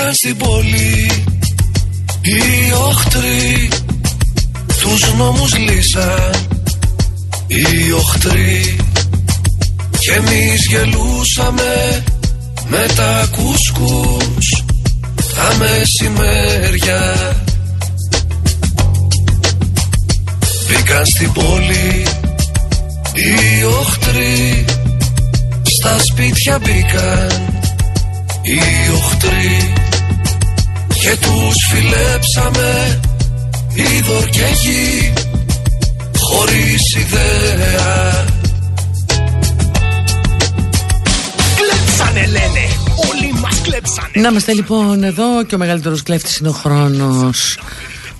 Μπήκαν στην πόλη οι οχτροί Τους νόμους λύσαν. Οι οχτροί Και εμείς γελούσαμε με τα κουσκούς Τα μεσημέρια. Μπήκαν στην πόλη οι οχτροί Στα σπίτια μπήκαν οι οχτροί Και τους φιλέψαμε είδωρ και γη Χωρίς ιδέα. Κλέψανε λένε. Όλοι μας κλέψανε. Να είμαστε λοιπόν εδώ και ο μεγαλύτερος κλέφτης είναι ο χρόνος.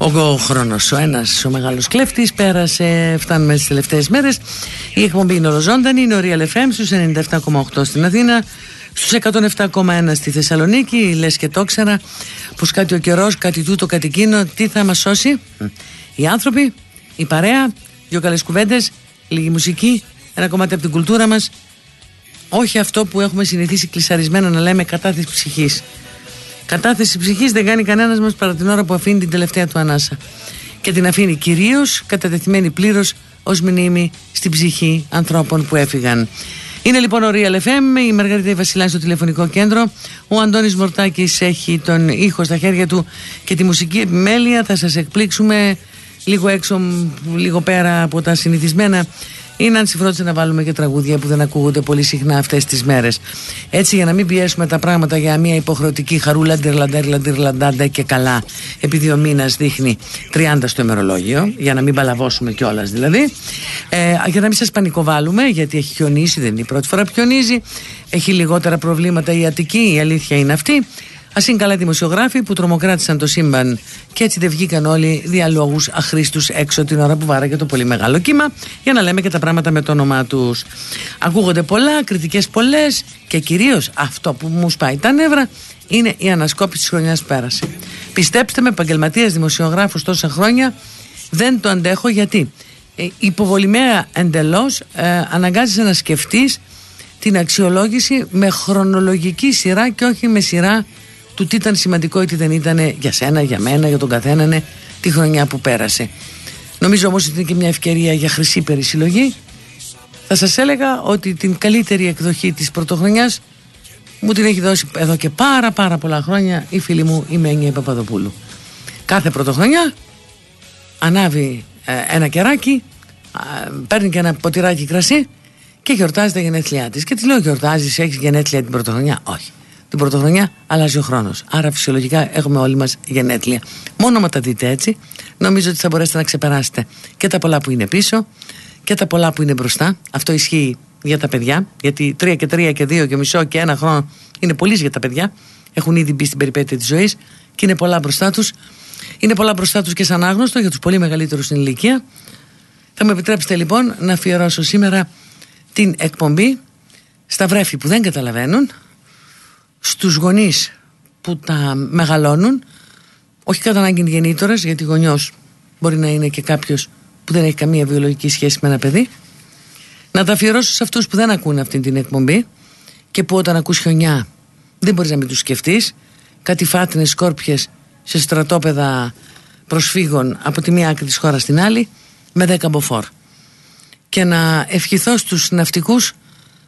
Ο χρόνος ο ένας ο μεγάλος κλέφτης πέρασε, φτάνουμε στις τελευταίες μέρες. Η εκπομπή είναι ολοζώντανη, είναι ο Real FM στους 97,8 στην Αθήνα, στους 107,1 στη Θεσσαλονίκη. Λες και το ξέρα, πως κάτι ο καιρός, κάτι τούτο, κάτι εκείνο, τι θα μας σώσει. Οι άνθρωποι, η παρέα, δύο καλές κουβέντες, λίγη μουσική, ένα κομμάτι από την κουλτούρα μας. Όχι αυτό που έχουμε συνηθίσει κλεισαρισμένα να λέμε κατά τη ψυχής. Κατάθεση ψυχής δεν κάνει κανένας μας παρά την ώρα που αφήνει την τελευταία του ανάσα. Και την αφήνει κυρίως κατατεθειμένη πλήρως ως μνήμη στην ψυχή ανθρώπων που έφυγαν. Είναι λοιπόν ο Real FM, η Μαργαρίτα Βασιλά στο τηλεφωνικό κέντρο. Ο Αντώνης Μορτάκης έχει τον ήχο στα χέρια του και τη μουσική επιμέλεια. Θα σας εκπλήξουμε λίγο έξω, λίγο πέρα από τα συνηθισμένα είναι αν συμφρόντισε να βάλουμε και τραγούδια που δεν ακούγονται πολύ συχνά αυτές τις μέρες. Έτσι, για να μην πιέσουμε τα πράγματα για μια υποχρεωτική χαρούλα, ντυρλαντάρ, και καλά, επειδή ο μήνας δείχνει 30 στο ημερολόγιο, για να μην παλαβώσουμε κιόλας δηλαδή. Ε, για να μην σας πανικοβάλουμε, γιατί έχει χιονίσει, δεν είναι η πρώτη φορά που χιονίζει. Έχει λιγότερα προβλήματα η Αττική, η αλήθεια είναι αυτή. Α είναι καλά δημοσιογράφοι που τρομοκράτησαν το σύμπαν και έτσι δεν βγήκαν όλοι διαλόγου αχρήστους έξω την ώρα που βάραγε το πολύ μεγάλο κύμα για να λέμε και τα πράγματα με το όνομά τους. Ακούγονται πολλά, κριτικές πολλές και κυρίως αυτό που μου σπάει τα νεύρα είναι η ανασκόπηση της χρονιάς που πέρασε. Πιστέψτε με, επαγγελματία δημοσιογράφους τόσα χρόνια δεν το αντέχω γιατί ε, υποβολημαία εντελώς ε, αναγκάζεσαι να σκεφτείς την αξιολόγηση με χρονολογική σειρά και όχι με σειρά του τι ήταν σημαντικό ή τι δεν ήταν για σένα, για μένα, για τον καθέναν ναι, τη χρονιά που πέρασε. Νομίζω όμως ότι είναι και μια ευκαιρία για χρυσή περισυλλογή. Θα σας έλεγα ότι την καλύτερη εκδοχή της πρωτοχρονιάς μου την έχει δώσει εδώ και πάρα πάρα πολλά χρόνια η φίλη μου η Μένια Παπαδοπούλου. Κάθε πρωτοχρονιά ανάβει ε, ένα κεράκι, παίρνει και ένα ποτηράκι κρασί και γιορτάζει τα γενέθλιά της. Και της λέω γιορτάζεις, έχεις γενέθλια την πρωτοχρονιά; Όχι την πρωτοχρονιά αλλάζει ο χρόνος. Άρα φυσιολογικά έχουμε όλοι μας γενέθλια. Μόνο με τα δείτε έτσι, νομίζω ότι θα μπορέσετε να ξεπεράσετε και τα πολλά που είναι πίσω και τα πολλά που είναι μπροστά. Αυτό ισχύει για τα παιδιά, γιατί τρία και τρία και δύο και μισό και ένα χρόνο είναι πολύ για τα παιδιά. Έχουν ήδη μπει στην περιπέτεια της ζωής και είναι πολλά μπροστά τους. Είναι πολλά μπροστά τους και σαν άγνωστο για τους πολύ μεγαλύτερους στην ηλικία. Θα μου επιτρέψετε λοιπόν να αφιερώσω σήμερα την εκπομπή στα βρέφη που δεν καταλαβαίνουν, στους γονείς που τα μεγαλώνουν όχι κατά ανάγκη γεννήτωρας γιατί γονιός μπορεί να είναι και κάποιος που δεν έχει καμία βιολογική σχέση με ένα παιδί να τα αφιερώσω σε αυτούς που δεν ακούν αυτή την εκπομπή και που όταν ακούς χιονιά δεν μπορείς να μην τους σκεφτείς. Κάτι φάτινες σκόρπιες σε στρατόπεδα προσφύγων από τη μία άκρη της χώρας στην άλλη με δέκα μποφόρ. Και να ευχηθώ στους ναυτικούς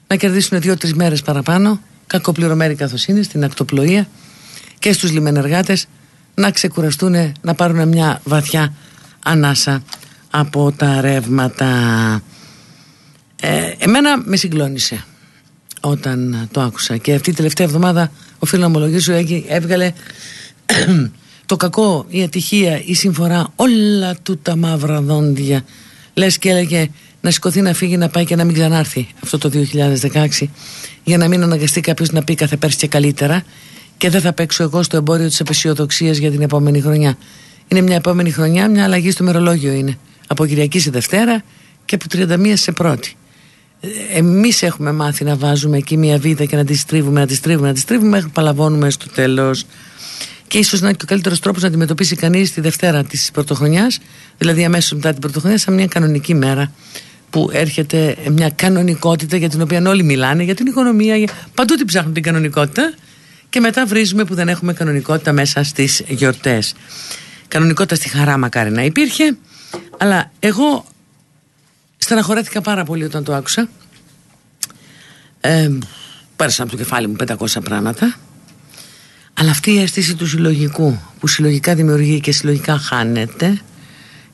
να κερδίσουν δύο-τρεις μέρες παραπάνω κακοπληρωμένοι καθώς είναι στην ακτοπλοεία και στους λιμενεργάτες να ξεκουραστούν να πάρουν μια βαθιά ανάσα από τα ρεύματα. Ε, εμένα με συγκλώνησε όταν το άκουσα και αυτή τη τελευταία εβδομάδα οφείλω να ομολογήσω έβγαλε το κακό, η ατυχία, η συμφορά όλα του τα μαύρα δόντια. Λες και έλεγε να σηκωθεί να φύγει να πάει και να μην ξανάρθει αυτό το 2016 για να μην αναγκαστεί κάποιος να πει κάθε πέρσι και καλύτερα και δεν θα παίξω εγώ στο εμπόριο της απεσιοδοξίας για την επόμενη χρονιά. Είναι μια επόμενη χρονιά, μια αλλαγή στο μερολόγιο είναι. Από Κυριακή σε Δευτέρα και από 31 σε πρώτη. Ε, Εμείς έχουμε μάθει να βάζουμε εκεί μια βίδα και να τη στρίβουμε, να τη στρίβουμε, να τη στρίβουμε μέχρι που παλαβώνουμε στο τέλος. Και ίσως να είναι και ο καλύτερος τρόπος να αντιμετωπίσει κανείς τη Δευτέρα της Πρωτοχρονιάς, δηλαδή αμέσως μετά την Πρωτοχρονιά, σαν μια κανονική μέρα που έρχεται μια κανονικότητα για την οποία όλοι μιλάνε, για την οικονομία, για... παντού την ψάχνουν την κανονικότητα και μετά βρίζουμε που δεν έχουμε κανονικότητα μέσα στις γιορτές. Κανονικότητα στη χαρά μακάρι να υπήρχε, αλλά εγώ στεναχωρέθηκα πάρα πολύ όταν το άκουσα. Ε, πέρασαν από το κεφάλι μου 500 πράγματα. Αλλά αυτή η αίσθηση του συλλογικού που συλλογικά δημιουργεί και συλλογικά χάνεται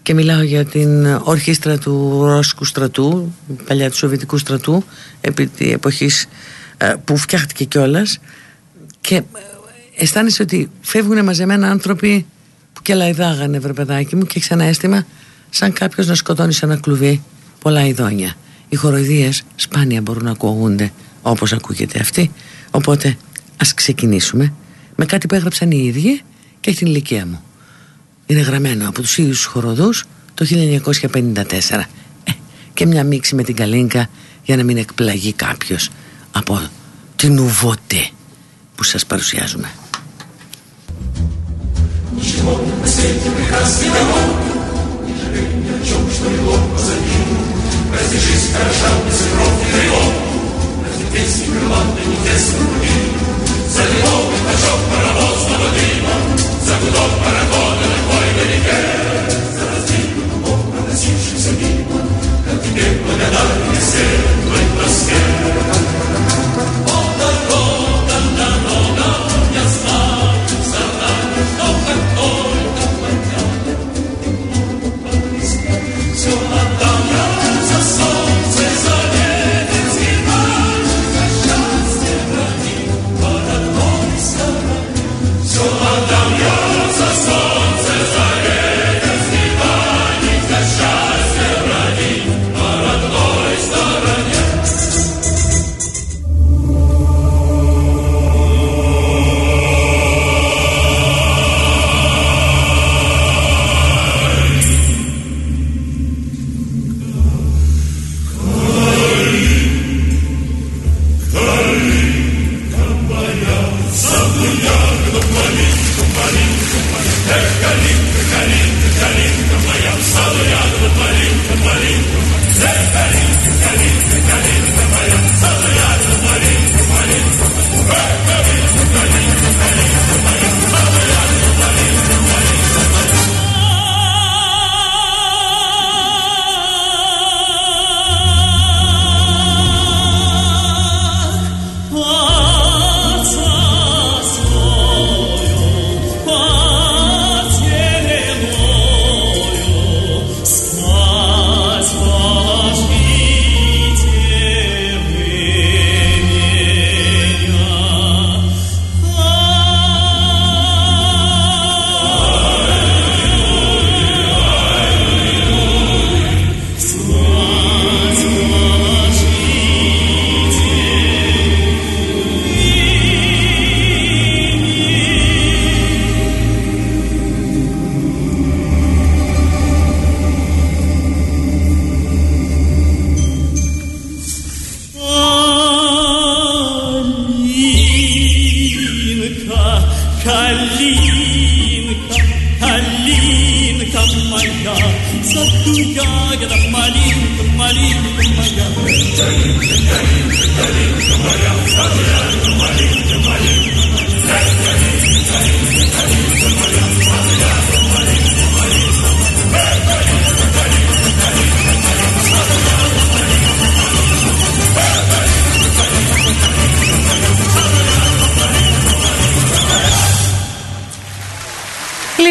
και μιλάω για την ορχήστρα του Ρώσικου στρατού, παλιά του Σοβιετικού στρατού, επί τη εποχής ε, που φτιάχτηκε κιόλας. και ε, αισθάνεσαι ότι φεύγουν μαζεμένα άνθρωποι που και λαϊδάγανε βρε παιδάκι μου και έχει ένα αίσθημα σαν κάποιος να σκοτώνεις σε ένα κλουβί πολλά ειδόνια. Οι χοροειδίες σπάνια μπορούν να ακούγονται όπως ακούγεται αυτή. Οπότε ας ξεκινήσουμε με κάτι που έγραψαν οι ίδιοι και έχει την ηλικία μου Είναι γραμμένο από τους ίδιους χοροδούς το 1954. Ε, και μια μίξη με την Καλίνκα για να μην εκπλαγεί κάποιος από την ουβότε που σας παρουσιάζουμε. За любовь, качок паровозного дыма, за гудок парохода Another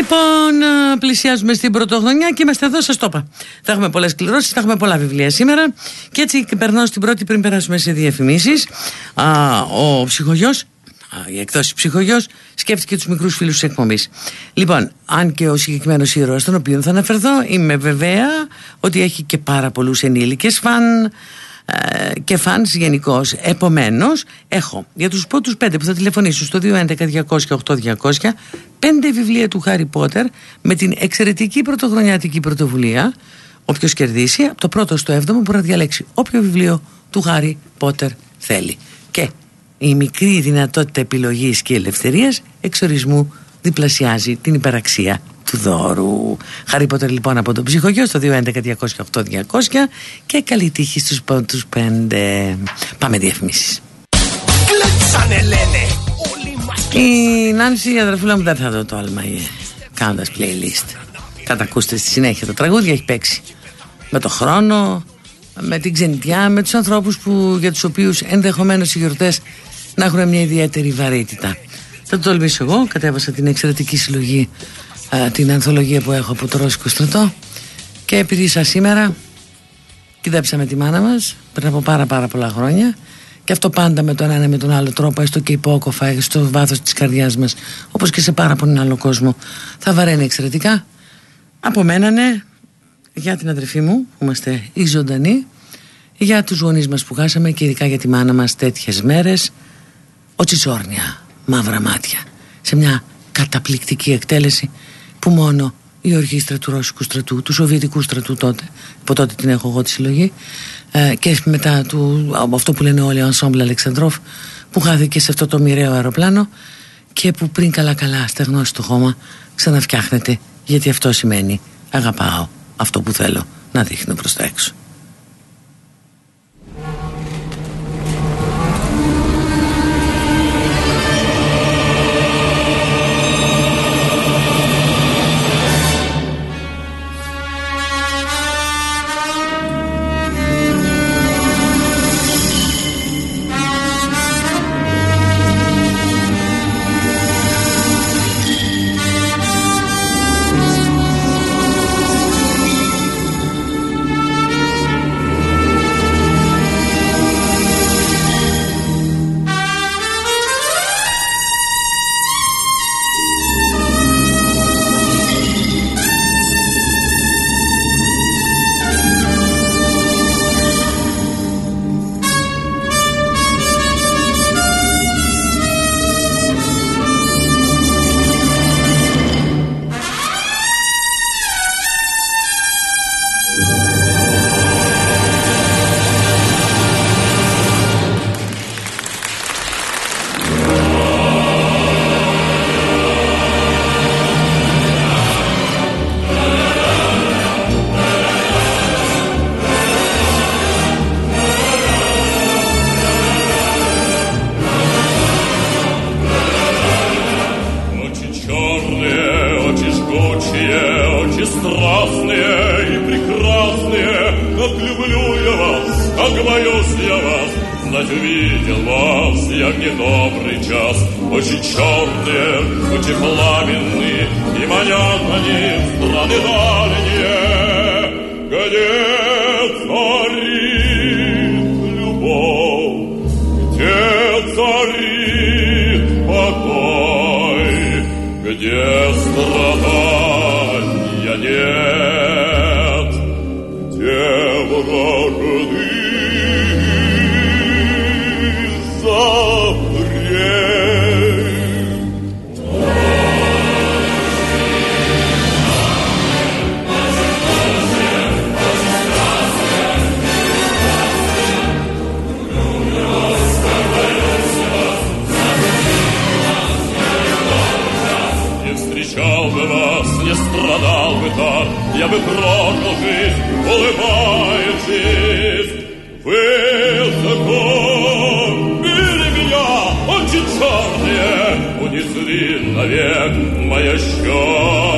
Λοιπόν, α, πλησιάζουμε στην πρωτοχρονιά και είμαστε εδώ, σας το είπα. Θα έχουμε πολλές κληρώσεις, θα έχουμε πολλά βιβλία σήμερα. Και έτσι και περνάω στην πρώτη πριν περάσουμε σε διαφημίσεις. Ο ψυχογειό, η εκδόση ψυχογειό, σκέφτηκε τους μικρούς φίλους της εκπομπής. Λοιπόν, αν και ο συγκεκριμένος ήρωας, τον οποίο θα αναφερθώ, είμαι βεβαία ότι έχει και πάρα πολλούς ενήλικες φαν ε, και φανς γενικώς. Επομένως, έχω για τους πρώτους πέντε που θα τηλεφωνήσουν στο 211-200-8200 πέντε βιβλία του Χάρι Πότερ με την εξαιρετική πρωτοχρονιάτικη πρωτοβουλία. Όποιος κερδίσει, από το πρώτο στο έβδομο μπορεί να διαλέξει όποιο βιβλίο του Χάρι Πότερ θέλει. Και η μικρή δυνατότητα επιλογής και ελευθερίας εξορισμού διπλασιάζει την υπεραξία του δώρου. Χάρι Πότερ λοιπόν από τον ψυχογειό στο 211-200-8200 και καλή τύχη στους πρώτους πέντε. Πάμε διαφημίσεις. Κλέψανε λένε, όλοι μας Η Νάνση, η αδερφούλα μου, δεν θα δω το άλμα κάνοντας playlist. Θα τα ακούσετε στη συνέχεια. Το τραγούδι έχει παίξει με το χρόνο, με την ξενιτιά, με τους ανθρώπους για τους οποίους ενδεχομένως οι γιορτές να έχουν μια ιδιαίτερη βαρύτητα. Θα το τολμήσω εγώ. Κατέβασα την εξαιρετική συλλογή, την ανθολογία που έχω από το Ρώσικο στρατό. Και επειδή σα σήμερα κυδέψαμε τη μάνα μας πριν από πάρα πάρα πολλά χρόνια και αυτό πάντα με τον ένα με τον άλλο τρόπο, έστω και υπόκοφα, στο βάθος της καρδιάς μας, όπως και σε πάρα πολύ άλλο κόσμο, θα βαραίνει εξαιρετικά. Από μένα, ναι, για την αδερφή μου, που είμαστε οι ζωντανοί, για τους γονείς μας που χάσαμε και ειδικά για τη μάνα μας τέτοιες μέρες, ο Τσιτσόρνια, μαύρα μάτια, σε μια καταπληκτική εκτέλεση που μόνο η ορχήστρα του Ρώσικου στρατού, του Σοβιετικού στρατού τότε, από τότε την έχω εγώ τη συλλογή, ε, και μετά του, αυτό που λένε όλοι ο Ενσόμπλ Αλεξανδρόφ που χάθηκε σε αυτό το μοιραίο αεροπλάνο και που πριν καλά καλά στεγνώσει το χώμα ξαναφτιάχνεται γιατί αυτό σημαίνει αγαπάω αυτό που θέλω να δείχνω προς τα έξω. страстные и прекрасные, как люблю я вас, как боюсь я вас, знать увидел вас я в недобрый час. Очень черные, очень пламенные, и манят они в страны дальние, где я бы проклял жизнь, улыбаючись. Вы загубили меня, очи черные, унесли навек мое счастье.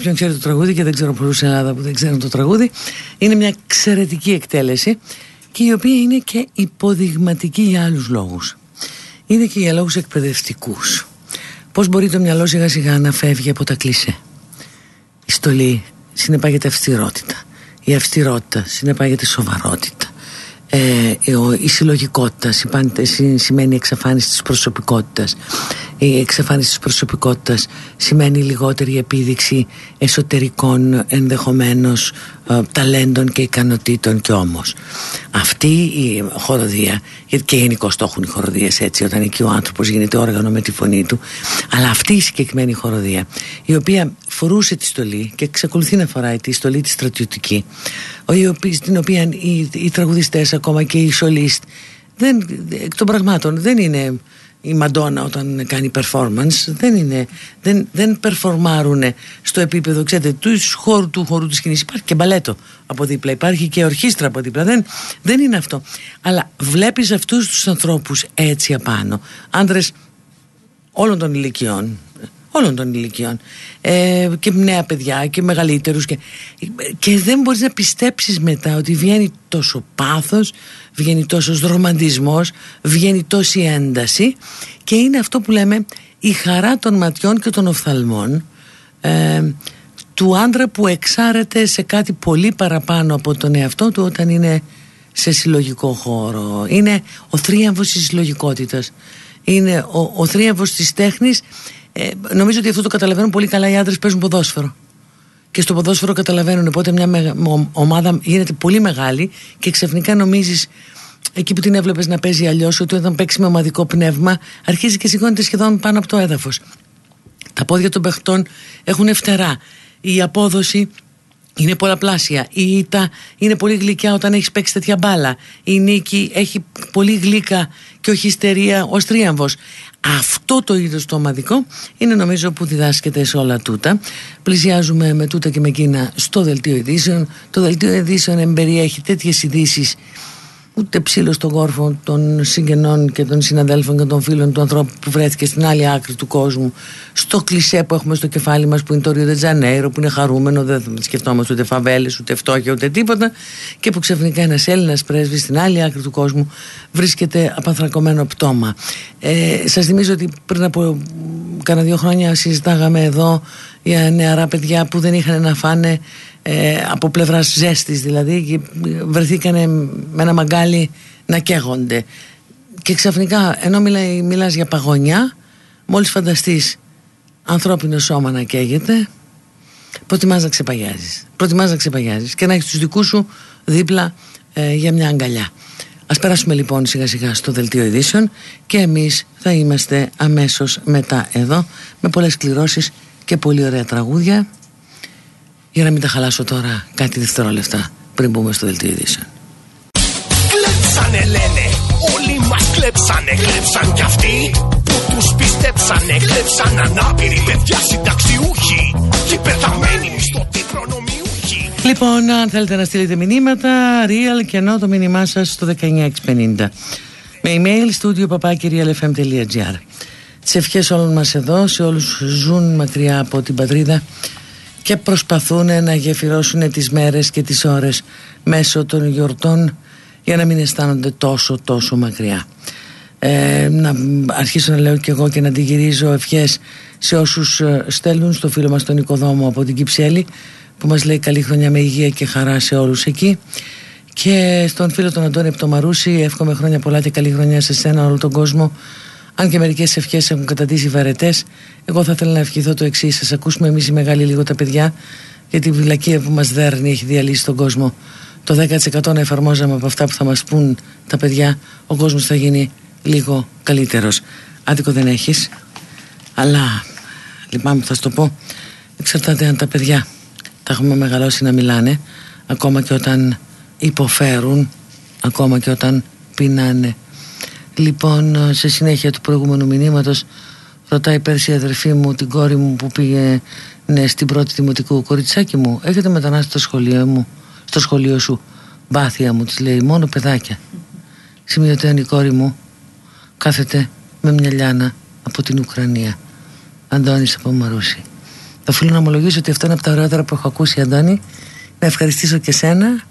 Όποιον ξέρει το τραγούδι και δεν ξέρω πολλούς στην Ελλάδα που δεν ξέρουν το τραγούδι, είναι μια εξαιρετική εκτέλεση και η οποία είναι και υποδειγματική για άλλους λόγους. Είναι και για λόγους εκπαιδευτικούς. Πώς μπορεί το μυαλό σιγά σιγά να φεύγει από τα κλισέ; Η στολή συνεπάγεται αυστηρότητα. Η αυστηρότητα συνεπάγεται σοβαρότητα. Ε, η συλλογικότητας. Σημαίνει εξαφάνιση της προσωπικότητας. Η εξαφάνιση της προσωπικότητας σημαίνει λιγότερη επίδειξη εσωτερικών ενδεχομένως ε, ταλέντων και ικανοτήτων και όμως. Αυτή η χοροδία γιατί και γενικώ το έχουν οι χοροδίες έτσι όταν εκεί ο άνθρωπος γίνεται όργανο με τη φωνή του αλλά αυτή η συγκεκριμένη χοροδία η οποία φορούσε τη στολή και εξακολουθεί να φοράει τη στολή τη στρατιωτική την οποία οι, οι τραγουδιστές ακόμα και οι σολίστ δεν, εκ των πραγμάτων δεν είναι η Μαντόνα όταν κάνει performance δεν είναι, δεν, δεν περφορμάρουν στο επίπεδο ξέρετε, τους χώρου του χώρου της σκηνής. Υπάρχει και μπαλέτο από δίπλα υπάρχει και ορχήστρα από δίπλα. Δεν, δεν είναι αυτό. Αλλά βλέπεις αυτούς τους ανθρώπους έτσι απάνω άντρες όλων των ηλικιών όλων των ηλικιών. Ε, και νέα παιδιά και μεγαλύτερους και, και δεν μπορείς να πιστέψεις μετά ότι βγαίνει τόσο πάθος βγαίνει τόσος ρομαντισμός βγαίνει τόση ένταση και είναι αυτό που λέμε η χαρά των ματιών και των οφθαλμών ε, του άντρα που εξάρεται σε κάτι πολύ παραπάνω από τον εαυτό του όταν είναι σε συλλογικό χώρο. Είναι ο θρίαμβος της συλλογικότητας. Είναι ο, ο θρίαμβος της τέχνης ε, νομίζω ότι αυτό το καταλαβαίνουν πολύ καλά οι άντρες παίζουν ποδόσφαιρο. Και στο ποδόσφαιρο καταλαβαίνουν πότε μια ομάδα γίνεται πολύ μεγάλη και ξαφνικά νομίζεις εκεί που την έβλεπες να παίζει αλλιώς, ότι όταν παίξει με ομαδικό πνεύμα αρχίζει και σηκώνεται σχεδόν πάνω από το έδαφος. Τα πόδια των παιχτών έχουν φτερά. Η απόδοση είναι πολλαπλάσια. Η ήττα είναι πολύ γλυκιά όταν έχεις παίξει τέτοια μπάλα. Η νίκη έχει πολύ γλύκα και όχι ιστερία ως τρίαμβο. Αυτό το είδος το ομαδικό είναι νομίζω που διδάσκεται σε όλα τούτα. Πλησιάζουμε με τούτα και με εκείνα στο δελτίο ειδήσεων. Το δελτίο ειδήσεων εμπεριέχει τέτοιες ειδήσεις ούτε ψήλος στον κόρφο των συγγενών και των συναδέλφων και των φίλων του ανθρώπου που βρέθηκε στην άλλη άκρη του κόσμου, στο κλισέ που έχουμε στο κεφάλι μας που είναι το Ρίο Τζανέιρο, που είναι χαρούμενο, δεν σκεφτόμαστε ούτε φαβέλες, ούτε φτώχεια, ούτε τίποτα, και που ξαφνικά ένας Έλληνας πρέσβης στην άλλη άκρη του κόσμου βρίσκεται απανθρακωμένο πτώμα. Ε, Σας θυμίζω ότι πριν από κάνα δύο χρόνια συζητάγαμε εδώ για νεαρά παιδιά που δεν είχαν να φάνε ε, από πλευράς ζέστης δηλαδή και βρεθήκανε με ένα μαγκάλι να καίγονται. Και ξαφνικά ενώ μιλάει, μιλάς για παγωνιά μόλις φανταστείς ανθρώπινο σώμα να καίγεται προτιμάς να ξεπαγιάζεις. Προτιμάς να ξεπαγιάζεις και να έχεις τους δικούς σου δίπλα ε, για μια αγκαλιά. Ας περάσουμε λοιπόν σιγά σιγά στο δελτίο ειδήσεων και εμείς θα είμαστε αμέσως μετά εδώ με πολλές κληρώσεις και πολύ ωραία τραγούδια για να μην τα χαλάσω τώρα κάτι δευτερόλεπτα πριν μπούμε στο δελτίο ειδήσεων. Κλέψανε λένε, όλοι μας κλέψανε, κλέψαν κι αυτοί που τους πιστέψανε, κλέψαν ανάπηροι παιδιά συνταξιούχοι και πεθαμένοι μισθωτοί προνομιούχοι. Λοιπόν, αν θέλετε να στείλετε μηνύματα, real και ενώ το μήνυμά σας στο 19650. Με email studio papakirialfm.gr Τι ευχές όλων μας εδώ, σε όλους ζουν μακριά από την πατρίδα και προσπαθούν να γεφυρώσουν τις μέρες και τις ώρες μέσω των γιορτών για να μην αισθάνονται τόσο τόσο μακριά. Ε, να αρχίσω να λέω και εγώ και να αντιγυρίζω ευχές σε όσους ε, στέλνουν στο φίλο μας τον οικοδόμο από την Κυψέλη που μας λέει καλή χρονιά με υγεία και χαρά σε όλους εκεί και στον φίλο τον Αντώνη Πτωμαρούση εύχομαι χρόνια πολλά και καλή χρονιά σε σένα όλο τον κόσμο αν και μερικές ευχές έχουν καταντήσει βαρετές, εγώ θα ήθελα να ευχηθώ το εξής. Σα ακούσουμε εμείς οι μεγάλοι λίγο τα παιδιά, γιατί η βλακεία που μας δέρνει έχει διαλύσει τον κόσμο. Το 10% να εφαρμόζαμε από αυτά που θα μας πούν τα παιδιά, ο κόσμος θα γίνει λίγο καλύτερος. Άδικο δεν έχεις, αλλά λυπάμαι που θα σου το πω. Εξαρτάται αν τα παιδιά τα έχουμε μεγαλώσει να μιλάνε, ακόμα και όταν υποφέρουν, ακόμα και όταν πεινάνε. Λοιπόν, σε συνέχεια του προηγούμενου μηνύματος, ρωτάει πέρσι η αδερφή μου την κόρη μου που πήγε ναι, στην πρώτη δημοτικού κοριτσάκι μου. Έχετε μετανάστη στο σχολείο μου, στο σχολείο σου. Μπάθια μου, της λέει, μόνο παιδάκια. Σημειωτέων η κόρη μου κάθεται με μια λιάνα από την Ουκρανία. Αντώνης από Μαρούση. Οφείλω να ομολογήσω ότι αυτό είναι από τα ωραιότερα που έχω ακούσει, Αντώνη. Να ευχαριστήσω και σένα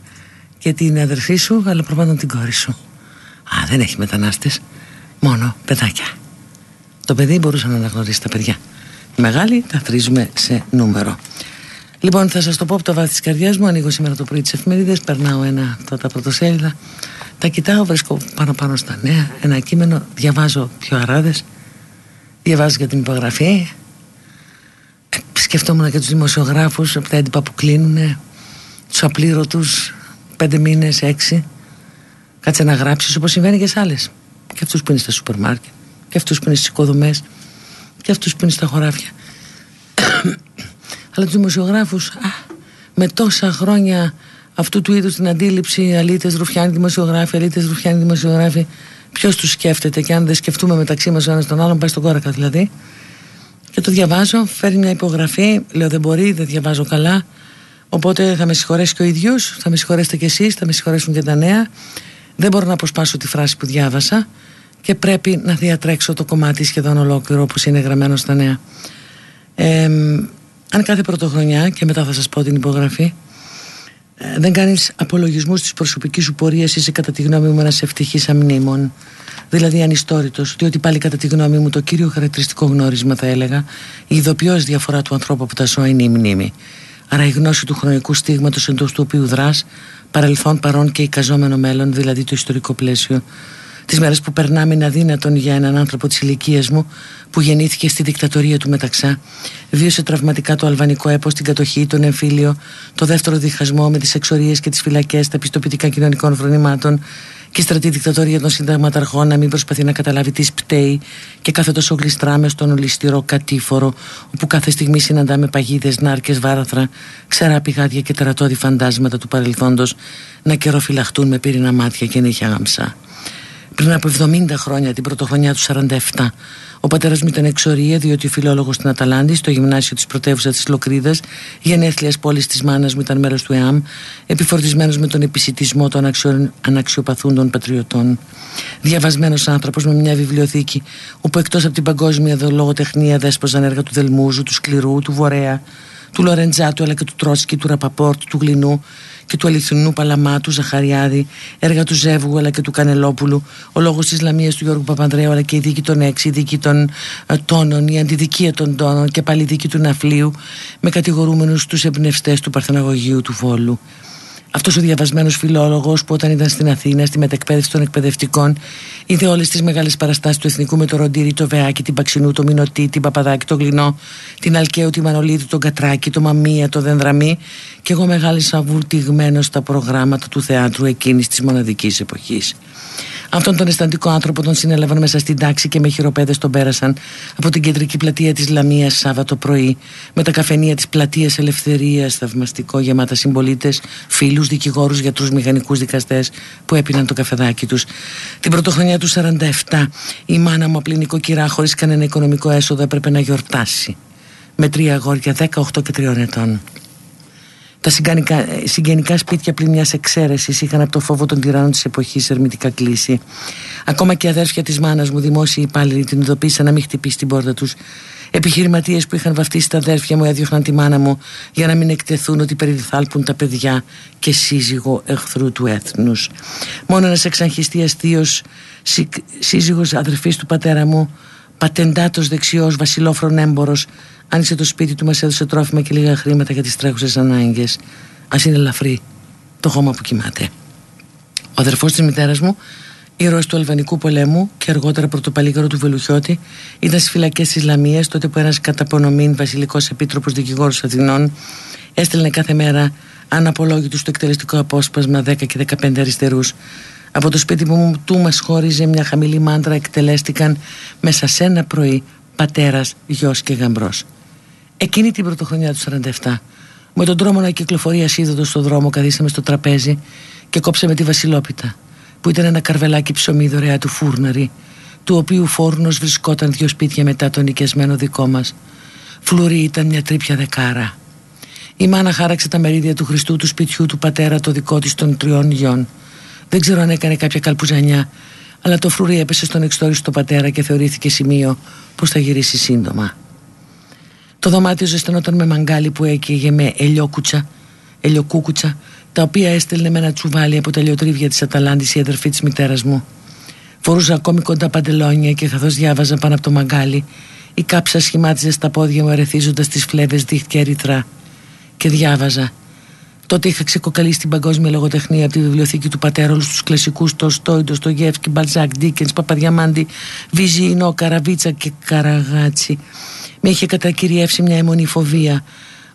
και την αδερφή σου, αλλά προφανώ την κόρη σου. Α, δεν έχει μετανάστες, μόνο παιδάκια. Το παιδί μπορούσε να αναγνωρίσει τα παιδιά. Οι μεγάλοι τα θρίζουμε σε νούμερο. Λοιπόν, θα σας το πω από το βάθος της καρδιάς μου. Ανοίγω σήμερα το πρωί τις εφημερίδες, περνάω ένα από τα πρωτοσέλιδα. Τα κοιτάω, βρίσκω πάνω-πάνω στα νέα. Ένα κείμενο, διαβάζω πιο αράδες. Διαβάζω για την υπογραφή. Ε, σκεφτόμουν και τους δημοσιογράφους από τα έντυπα που κλείνουν. Τους απλήρωτους, πέντε μήνες, έξι. Κάτσε να γράψεις όπως συμβαίνει και σε άλλες. Και αυτούς που είναι στα σούπερ μάρκετ, και αυτούς που είναι στις οικοδομές, και αυτούς που είναι στα χωράφια. Αλλά τους δημοσιογράφους, με τόσα χρόνια αυτού του είδους την αντίληψη, αλήτε, ρουφιάνοι δημοσιογράφοι, αλήτε, ρουφιάνοι δημοσιογράφοι, ποιος τους σκέφτεται και αν δεν σκεφτούμε μεταξύ μας ο ένας τον άλλον, πάει στον κόρακα δηλαδή. Και το διαβάζω, φέρνει μια υπογραφή, λέω δεν μπορεί, δεν διαβάζω καλά. Οπότε θα με συγχωρέσει και ο ίδιος, θα με συγχωρέσετε κι εσείς, θα με συγχωρέσουν και τα νέα. Δεν μπορώ να αποσπάσω τη φράση που διάβασα και πρέπει να διατρέξω το κομμάτι σχεδόν ολόκληρο όπως είναι γραμμένο στα νέα. Ε, αν κάθε πρωτοχρονιά και μετά θα σας πω την υπογραφή ε, δεν κάνεις απολογισμούς της προσωπικής σου πορείας είσαι κατά τη γνώμη μου ένας ευτυχής αμνήμων δηλαδή ανιστόρητος διότι πάλι κατά τη γνώμη μου το κύριο χαρακτηριστικό γνώρισμα θα έλεγα η ειδοποιώς διαφορά του ανθρώπου από τα ζώα είναι η μνήμη άρα η γνώση του χρονικού στίγματος εντός του οποίου δράς παρελθόν, παρόν και εικαζόμενο μέλλον, δηλαδή το ιστορικό πλαίσιο. Τις μέρες που περνάμε είναι αδύνατον για έναν άνθρωπο της ηλικίας μου που γεννήθηκε στη δικτατορία του Μεταξά, βίωσε τραυματικά το αλβανικό έπος, την κατοχή, τον εμφύλιο, το δεύτερο διχασμό με τις εξορίες και τις φυλακές, τα πιστοποιητικά κοινωνικών φρονημάτων, και η στρατή δικτατορία των συνταγματαρχών να μην προσπαθεί να καταλάβει τι πταίει και κάθε τόσο γλιστράμε στον ολιστηρό κατήφορο όπου κάθε στιγμή συναντάμε παγίδες, νάρκες, βάραθρα, ξερά πηγάδια και τερατώδη φαντάσματα του παρελθόντος να καιροφυλαχτούν με πύρινα μάτια και νύχια γαμψά. Πριν από 70 χρόνια, την πρωτοχρονιά του 47, ο πατέρας μου ήταν εξορία, διότι ο φιλόλογος στην Αταλάντη, στο γυμνάσιο της πρωτεύουσα της Λοκρίδας, γενέθλιας πόλης της μάνας μου, ήταν μέρος του ΕΑΜ, επιφορτισμένος με τον επισητισμό των αναξιο... αναξιοπαθούντων πατριωτών. Διαβασμένος άνθρωπος με μια βιβλιοθήκη, όπου εκτός από την παγκόσμια λογοτεχνία δέσποζαν έργα του Δελμούζου, του Σκληρού, του Βορέα, του Λορεντζάτου αλλά και του Τρότσκι, του Ραπαπόρτ, του Γλινού και του αληθινού Παλαμάτου Ζαχαριάδη, έργα του Ζεύγου αλλά και του Κανελόπουλου, ο λόγος της Λαμία του Γιώργου Παπανδρέου αλλά και η δίκη των έξι, η δίκη των ε, τόνων, η αντιδικία των τόνων και πάλι η δίκη του Ναφλίου, με κατηγορούμενους τους εμπνευστές του Παρθεναγωγείου του Βόλου. Αυτός ο διαβασμένος φιλόλογος που όταν ήταν στην Αθήνα, στη μετεκπαίδευση των εκπαιδευτικών, είδε όλες τις μεγάλες παραστάσεις του Εθνικού με το Ροντήρι, το Βεάκι, την Παξινού, το Μινωτή, την Παπαδάκη, το Γλινό, την Αλκαίου, τη Μανολίδη, τον Κατράκη, το Μαμία, το Δενδραμή. Και εγώ μεγάλησα βουλτιγμένο στα προγράμματα του θεάτρου εκείνης της μοναδικής εποχής. Αυτόν τον αισθαντικό άνθρωπο τον συνέλαβαν μέσα στην τάξη και με χειροπέδες τον πέρασαν από την κεντρική πλατεία της Λαμίας Σάββατο πρωί, με τα καφενεία της πλατείας Ελευθερίας, θαυμαστικό γεμάτα συμπολίτες, φίλους, δικηγόρους, γιατρούς, μηχανικούς δικαστές που έπιναν το καφεδάκι τους. Την πρωτοχρονιά του 47, η μάνα μου απλή νοικοκυρά, χωρίς κανένα οικονομικό έσοδο, έπρεπε να γιορτάσει. Με τρία αγόρια 18 και 3 ετών. Τα συγγενικά σπίτια πλην μιας εξαίρεσης είχαν από το φόβο των τυράννων της εποχής ερμητικά κλείσει. Ακόμα και αδέρφια της μάνας μου, δημόσιοι υπάλληλοι, την ειδοποίησαν να μην χτυπήσει την πόρτα τους. Επιχειρηματίες που είχαν βαφτίσει τα αδέρφια μου έδιωχναν τη μάνα μου για να μην εκτεθούν ότι περιθάλπουν τα παιδιά και σύζυγο εχθρού του έθνους. Μόνο ένας εξαγχιστής αστείος σύζυγος αδερφής του πατέρα μου, πατεντάτος δεξιός βασιλόφρον έμπορο, Άνοιξε το σπίτι του, μας έδωσε τρόφιμα και λίγα χρήματα για τις τρέχουσες ανάγκες. Α είναι ελαφρύ το χώμα που κοιμάται. Ο αδερφός της μητέρας μου, ήρωας του Αλβανικού πολέμου και αργότερα πρωτοπαλίγαρο του Βελουχιώτη, ήταν στις φυλακές της Ισλαμία τότε που ένας καταπονομήν βασιλικός επίτροπος δικηγόρος Αθηνών έστελνε κάθε μέρα αναπολόγητους στο εκτελεστικό απόσπασμα 10 και 15 αριστερούς. Από το σπίτι που του μας χώριζε μια χαμηλή μάντρα εκτελέστηκαν μέσα σε ένα πρωί πατέρας, γιος και γαμπρός. Εκείνη την πρωτοχρονιά του 47, με τον τρόμο να κυκλοφορεί ασίδωτο στον δρόμο, καθίσαμε στο τραπέζι και κόψαμε τη Βασιλόπιτα, που ήταν ένα καρβελάκι ψωμί δωρεά του φούρναρη, του οποίου φούρνος βρισκόταν δύο σπίτια μετά το νοικιασμένο δικό μας. Φλουρί ήταν μια τρίπια δεκάρα. Η μάνα χάραξε τα μερίδια του Χριστού του σπιτιού του πατέρα, το δικό της των τριών γιών. Δεν ξέρω αν έκανε κάποια καλπουζανιά, αλλά το φρουρί έπεσε στον εξτόριστο πατέρα και θεωρήθηκε σημείο πως θα γυρίσει σύντομα. Το δωμάτιο ζεσθενόταν με μαγκάλι που έκαιγε με ελιόκουτσα, ελιοκούκουτσα, τα οποία έστελνε με ένα τσουβάλι από τα λιοτρίβια της Αταλάντης η αδερφή της μητέρας μου. Φορούσα ακόμη κοντά παντελόνια και καθώς διάβαζα πάνω από το μαγκάλι η κάψα σχημάτιζε στα πόδια μου ερεθίζοντας τις φλέβες δίχτυα ερυθρά και διάβαζα Τότε είχα ξεκοκαλίσει την παγκόσμια λογοτεχνία από τη βιβλιοθήκη του πατέρα όλους τους κλασικούς Τολστόι, Ντοστογεύσκι, Μπαλζάκ, Ντίκενς, Παπαδιαμάντη, Βυζίνο, Καραβίτσα και Καραγάτσι. Με είχε κατακυριεύσει μια αιμονή φοβία.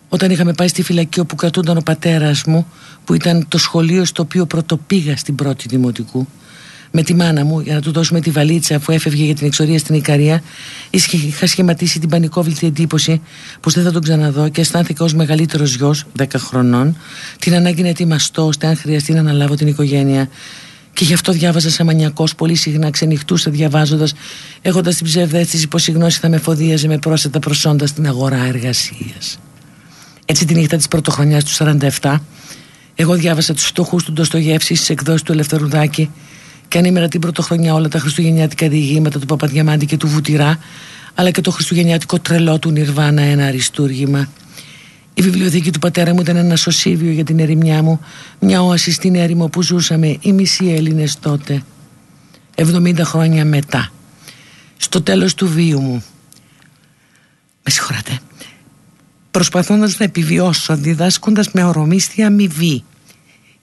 Όταν είχαμε πάει στη φυλακή όπου κρατούνταν ο πατέρας μου, που ήταν το σχολείο στο οποίο πρωτοπήγα στην πρώτη δημοτικού, με τη μάνα μου για να του δώσουμε τη βαλίτσα αφού έφευγε για την εξορία στην Ικαρία, είχα σχηματίσει την πανικόβλητη εντύπωση πως δεν θα τον ξαναδώ και αισθάνθηκα ως μεγαλύτερος γιος, 10 χρονών, την ανάγκη να ετοιμαστώ ώστε αν χρειαστεί να αναλάβω την οικογένεια. Και γι' αυτό διάβαζα σαν μανιακός πολύ συχνά, ξενυχτούσα διαβάζοντας, έχοντας την ψευδέστηση πως η γνώση θα με φοδίαζε με πρόσθετα προσόντα στην αγορά εργασίας. Έτσι τη νύχτα της πρωτοχρονιάς του 47, εγώ διάβασα τους φτωχούς του Ντοστογεύση στις εκδόσεις του Ελευθερουδάκη και ανήμερα την πρωτοχρονιά όλα τα χριστουγεννιάτικα διηγήματα του Παπαδιαμάντη και του Βουτυρά αλλά και το χριστουγεννιάτικο τρελό του Νιρβάνα ένα αριστούργημα. Η βιβλιοθήκη του πατέρα μου ήταν ένα σωσίβιο για την ερημιά μου, μια όαση στην έρημο που ζούσαμε οι μισοί Έλληνες τότε. 70 χρόνια μετά, στο τέλος του βίου μου. Με συγχωράτε. Προσπαθώντας να επιβιώσω, διδάσκοντας με ορομίστη αμοιβή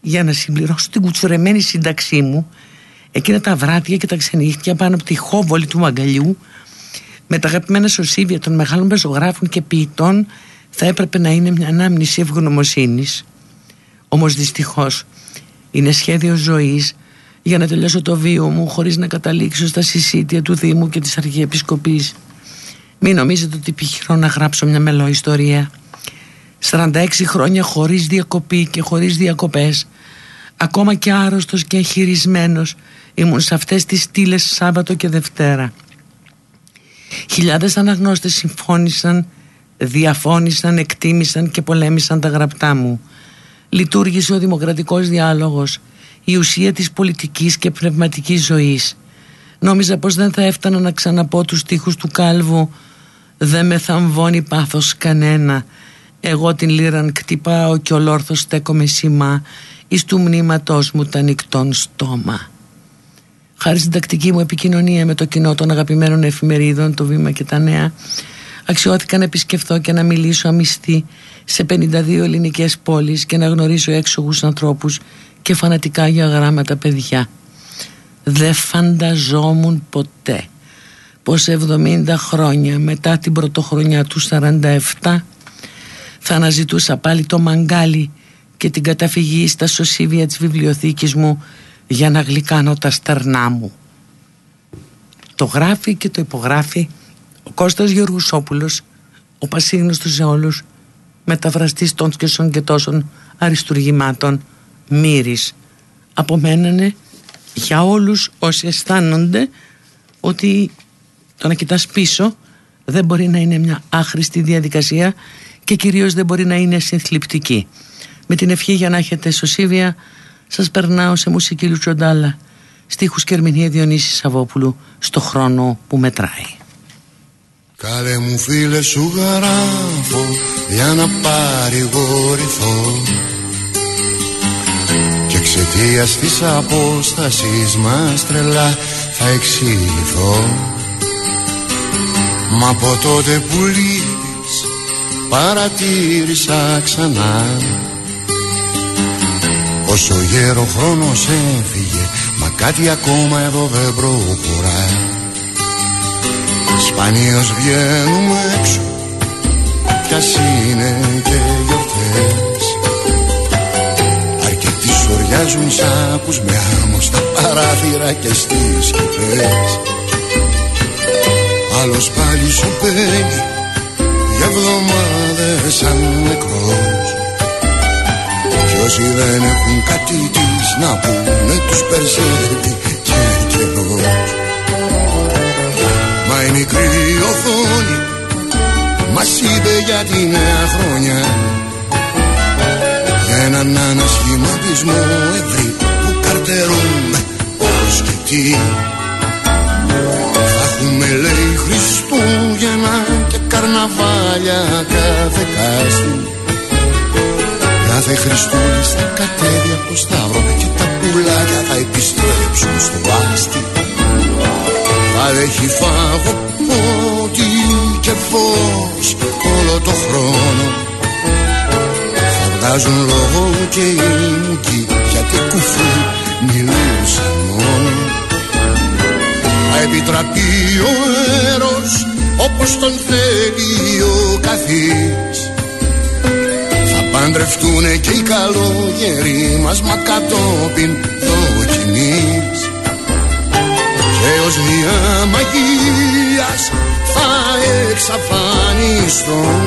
για να συμπληρώσω την κουτσουρεμένη σύνταξή μου, εκείνα τα βράδια και τα ξενύχτια πάνω από τη χόβολη του μαγκαλιού με τα αγαπημένα σωσίβια των μεγάλων πεζογράφων και ποιητών θα έπρεπε να είναι μια ανάμνηση ευγνωμοσύνης. Όμως δυστυχώς είναι σχέδιο ζωής για να τελειώσω το βίο μου χωρίς να καταλήξω στα συσίτια του Δήμου και της Αρχιεπισκοπής. Μην νομίζετε ότι επιχειρώ να γράψω μια μελό ιστορία. 46 χρόνια χωρίς διακοπή και χωρίς διακοπές ακόμα και άρρωστος και εγχειρισμένος ήμουν σε αυτές τις στήλες Σάββατο και Δευτέρα. Χιλιάδες αναγνώστες συμφώνησαν διαφώνησαν, εκτίμησαν και πολέμησαν τα γραπτά μου. Λειτουργήσε ο δημοκρατικός διάλογος η ουσία της πολιτικής και πνευματικής ζωής. Νόμιζα πως δεν θα έφτανα να ξαναπώ τους στίχους του Κάλβου. Δεν με θαμβώνει πάθος κανένα. Εγώ την λύραν κτυπάω και ολόρθος στέκομαι σήμα εις του μνήματός μου τα νυχτών στόμα. Χάρη στην τακτική μου επικοινωνία με το κοινό των αγαπημένων εφημερίδων, το Βήμα και τα Νέα, αξιώθηκα να επισκεφθώ και να μιλήσω αμυστή σε 52 ελληνικές πόλεις και να γνωρίσω έξογους ανθρώπους και φανατικά για γράμματα παιδιά. Δεν φανταζόμουν ποτέ πως 70 χρόνια μετά την πρωτοχρονιά του 47 θα αναζητούσα πάλι το μαγκάλι και την καταφυγή στα σωσίβια της βιβλιοθήκης μου για να γλυκάνω τα στερνά μου. Το γράφει και το υπογράφει ο Κώστας Γεωργουσόπουλος, ο πασίγνωστος σε όλους, μεταφραστής των και τόσων αριστουργημάτων μύρης. Απομένανε για όλους όσοι αισθάνονται ότι το να κοιτάς πίσω δεν μπορεί να είναι μια άχρηστη διαδικασία και κυρίως δεν μπορεί να είναι συνθλιπτική. Με την ευχή για να έχετε σωσίβια σας περνάω σε μουσική Λουτσοντάλα στίχους και ερμηνεία Διονύσης Σαββόπουλου στο χρόνο που μετράει. Καλέ μου φίλε σου γράφω για να παρηγορηθώ και εξαιτίας της απόστασης μας τρελά θα εξηγηθώ. Μα από τότε που λείπεις παρατήρησα ξανά Όσο γέρο χρόνος έφυγε Μα κάτι ακόμα εδώ δεν προχωρά. Σπανίως βγαίνουμε έξω Κι ας είναι και γιορτές. Αρκετοί σοριάζουν σάκους με άμμο Στα παράθυρα και στις σκεπές Άλλος πάλι σου παίρνει Για εβδομάδες σαν νεκρός Όσοι δεν έχουν κάτι της να πούνε τους περισσεύει και καιρός. Μα η μικρή οθόνη μας είπε για τη νέα χρονιά Για έναν ανασχηματισμό ευρύ που καρτερούμε πώς και τι. Θα έχουμε λέει Χριστούγεννα και καρναβάλι χάλια κάθε κάστη Κάθε Χριστούλη θα κατέβει από το Σταύρο Και τα πουλάκια θα επιστρέψουν στο άστι. Θα έχει φάγο πότι και φως όλο το χρόνο. Θα βγάζουν λόγο και οι μουκοί Γιατί κουφού μιλούσαν μόνο Θα επιτραπεί ο έρος όπως τον θέλει ο καθής. Θα παντρευτούνε και οι καλόγεροι μας μα κατόπιν δοκιμής Και ως μια μαγείας θα εξαφανιστούν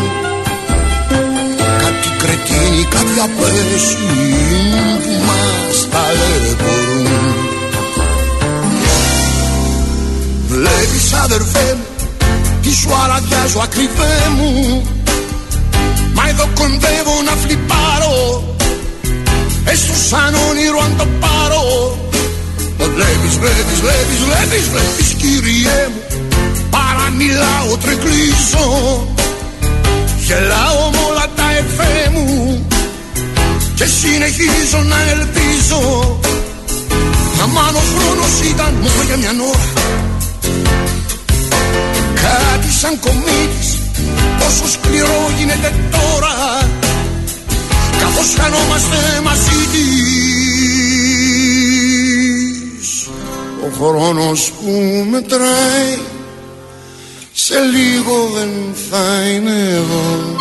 Κάτι κρετίνοι, κάποια απέσι που μας ταλαιπωρούν. Βλέπεις αδερφέ μου Τη σου αραδιάζω ακριβέ μου Μα εδώ κοντεύω να φλιπάρω Έστω σαν όνειρο αν το πάρω Το βλέπεις, βλέπεις, βλέπεις, βλέπεις, βλέπεις κύριέ μου Παραμιλάω, τρεκλίζω Γελάω με όλα τα εφέ μου Και συνεχίζω να ελπίζω Αμάν ο χρόνος ήταν μόνο για μια ώρα κάτι σαν κομίτης Πόσο σκληρό γίνεται τώρα Καθώς χανόμαστε μαζί της. Ο χρόνος που μετράει Σε λίγο δεν θα είναι εδώ.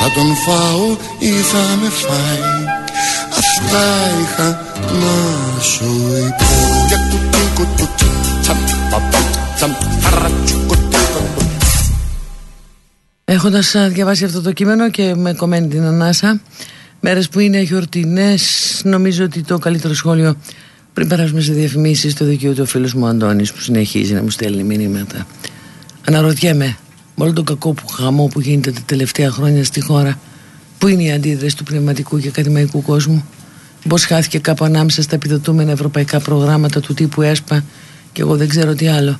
Θα τον φάω ή θα με φάει Αυτά είχα να σου πω Έχοντας διαβάσει αυτό το κείμενο και με κομμένη την ανάσα, μέρες που είναι γιορτινές, νομίζω ότι το καλύτερο σχόλιο πριν περάσουμε σε διαφημίσεις το δικαιούται ο φίλος μου Αντώνης που συνεχίζει να μου στέλνει μηνύματα. Αναρωτιέμαι, με όλο τον κακό που χαμό που γίνεται τα τελευταία χρόνια στη χώρα, πού είναι η αντίδραση του πνευματικού και ακαδημαϊκού κόσμου, Πώς χάθηκε κάπου ανάμεσα στα επιδοτούμενα ευρωπαϊκά προγράμματα του τύπου ΕΣΠΑ και εγώ δεν ξέρω τι άλλο.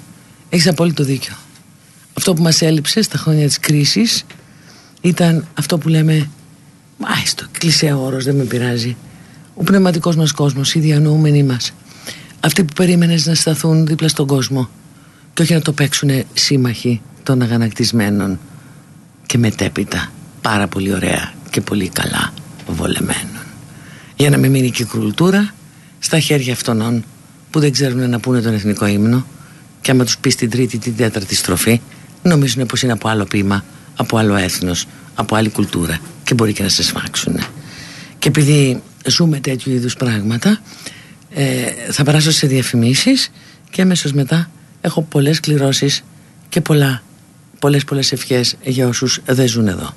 Έχεις απόλυτο δίκιο. Αυτό που μας έλειψε στα χρόνια της κρίσης ήταν αυτό που λέμε μάλιστα κλεισαίο όρος δεν με πειράζει ο πνευματικός μας κόσμος, οι διανοούμενοι μας. Αυτοί που περίμενες να σταθούν δίπλα στον κόσμο και όχι να το παίξουν σύμμαχοι των αγανακτισμένων. Και μετέπειτα πάρα πολύ ωραία και πολύ καλά βολεμένων. Για να μην μείνει και η κουλτούρα στα χέρια αυτών που δεν ξέρουν να πούνε τον εθνικό ύμνο. Και άμα τους πεις την τρίτη την τέταρτη στροφή νομίζουν πως είναι από άλλο ποίημα από άλλο έθνος, από άλλη κουλτούρα και μπορεί και να σε σφάξουν και επειδή ζούμε τέτοιου είδους πράγματα ε, θα περάσω σε διαφημίσεις και αμέσως μετά έχω πολλές κληρώσεις και πολλά, πολλές πολλές ευχές για όσους δεν ζουν εδώ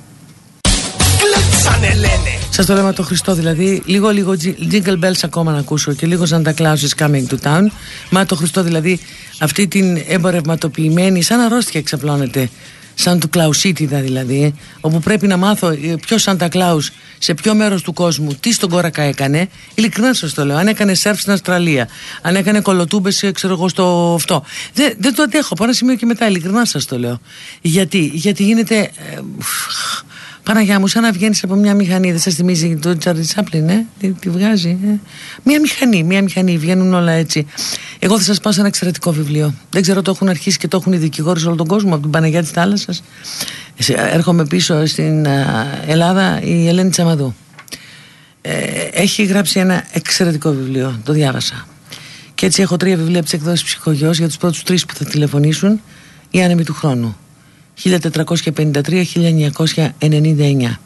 Σας το λέμε το Χριστό, δηλαδή λίγο λίγο jingle bells ακόμα να ακούσω και λίγο Santa Claus is coming to town. Μα το Χριστό, δηλαδή αυτή την εμπορευματοποιημένη, σαν αρρώστια εξαπλώνεται, σαν του Κλαουσίτιδα δηλαδή, όπου πρέπει να μάθω ε, ποιος Santa Claus σε ποιο μέρος του κόσμου τι στον κόρακα έκανε. Ειλικρινά σας το λέω. Αν έκανε σερφ στην Αυστραλία, αν έκανε κολοτούμπες, ε, ξέρω εγώ στο αυτό. Δεν, δεν το αντέχω. Πάω ένα σημείο και μετά, ειλικρινά σας το λέω. Γιατί, γιατί γίνεται. Ε, Παναγιά μου, σαν να βγαίνεις από μια μηχανή. Δεν σας θυμίζει το Τσάρλι Τσάπλιν, ε; Τι, τι βγάζει. Ε; Μια μηχανή, μια μηχανή. Βγαίνουν όλα έτσι. Εγώ θα σας πάω σε ένα εξαιρετικό βιβλίο. Δεν ξέρω, το έχουν αρχίσει και το έχουν οι δικηγόροι σε όλο τον κόσμο από την Παναγιά της Θάλασσας. Έρχομαι πίσω στην Ελλάδα η Ελένη Τσαμαδού. Ε, έχει γράψει ένα εξαιρετικό βιβλίο. Το διάβασα. Και έτσι έχω τρία βιβλία από τις εκδόσεις Ψυχογειό για τους πρώτους τρεις που θα τηλεφωνήσουν. Η άνεμη του χρόνου. 1453-1999.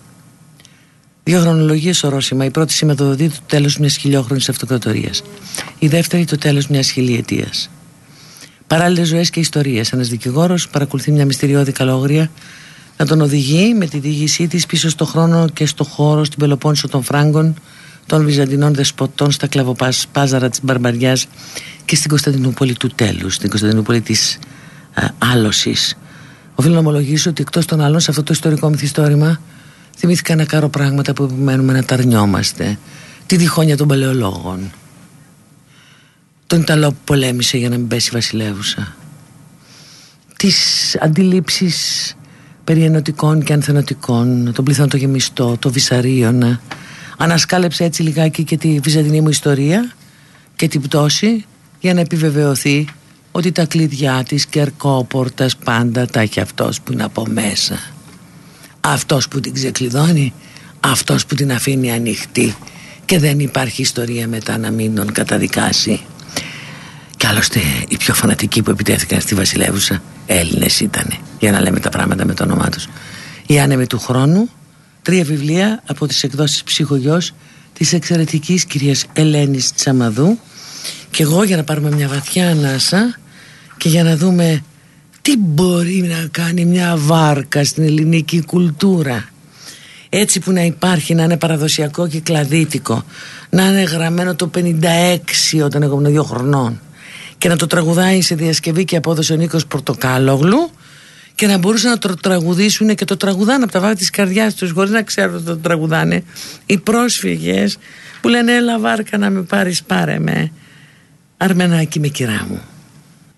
Δύο χρονολογίες ορόσημα. Η πρώτη σηματοδοτεί το τέλος μιας χιλιόχρονης αυτοκρατορίας. Η δεύτερη το τέλος μιας χιλιετίας. Παράλληλες ζωές και ιστορίες. Ένας δικηγόρος παρακολουθεί μια μυστηριώδη καλόγρια να τον οδηγεί με τη διήγησή της πίσω στο χρόνο και στο χώρο στην Πελοπόννησο των Φράγκων των Βυζαντινών δεσποτών στα κλαβοπάζαρα της Μπαρμπαριάς και στην Κωνσταντινούπολη του τέλους, στην Κωνσταντινούπολη της α, άλωσης Οφείλω να ομολογήσω ότι εκτός των άλλων σε αυτό το ιστορικό μυθιστόρημα θυμήθηκα να κάνω πράγματα που επιμένουμε να τα αρνιόμαστε. Τη διχόνια των παλαιολόγων. Τον Ιταλό που πολέμησε για να μην πέσει η βασιλεύουσα. τις αντιλήψεις περί ενωτικών και ανθενωτικών, τον πληθόν το γεμιστό, το βυσαρίωνα. Ανασκάλεψε έτσι λιγάκι και τη βυζαντινή μου ιστορία και την πτώση για να επιβεβαιωθεί ότι τα κλειδιά της κερκόπορτας πάντα τα έχει αυτός που είναι από μέσα. Αυτός που την ξεκλειδώνει, αυτός που την αφήνει ανοιχτή και δεν υπάρχει ιστορία μετά να μην τον καταδικάσει. Κι άλλωστε οι πιο φανατικοί που επιτέθηκαν στη Βασιλεύουσα Έλληνες ήταν για να λέμε τα πράγματα με το όνομά τους. Οι άνεμοι του χρόνου, τρία βιβλία από τις εκδόσεις ψυχογιός της εξαιρετικής κυρίας Ελένης Τσαμαδού και εγώ για να πάρουμε μια βαθιά ανάσα και για να δούμε τι μπορεί να κάνει μια βάρκα στην ελληνική κουλτούρα. Έτσι που να υπάρχει να είναι παραδοσιακό και κλαδίτικο να είναι γραμμένο το 56 όταν εγώ ήμουν δύο χρονών και να το τραγουδάει σε διασκευή και απόδοση ο Νίκος Πορτοκάλογλου και να μπορούσαν να το τραγουδήσουν και το τραγουδάνε από τα βάθη της καρδιάς τους χωρίς να ξέρουν ότι το τραγουδάνε. Οι πρόσφυγες που λένε έλα βάρκα να με πάρεις πάρε με αρμενάκι με κυρά μου